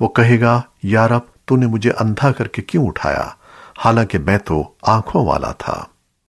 वो कहेगा, यार अब तूने मुझे अंधा करके क्यों उठाया? हालाँकि मैं तो आँखों वाला था।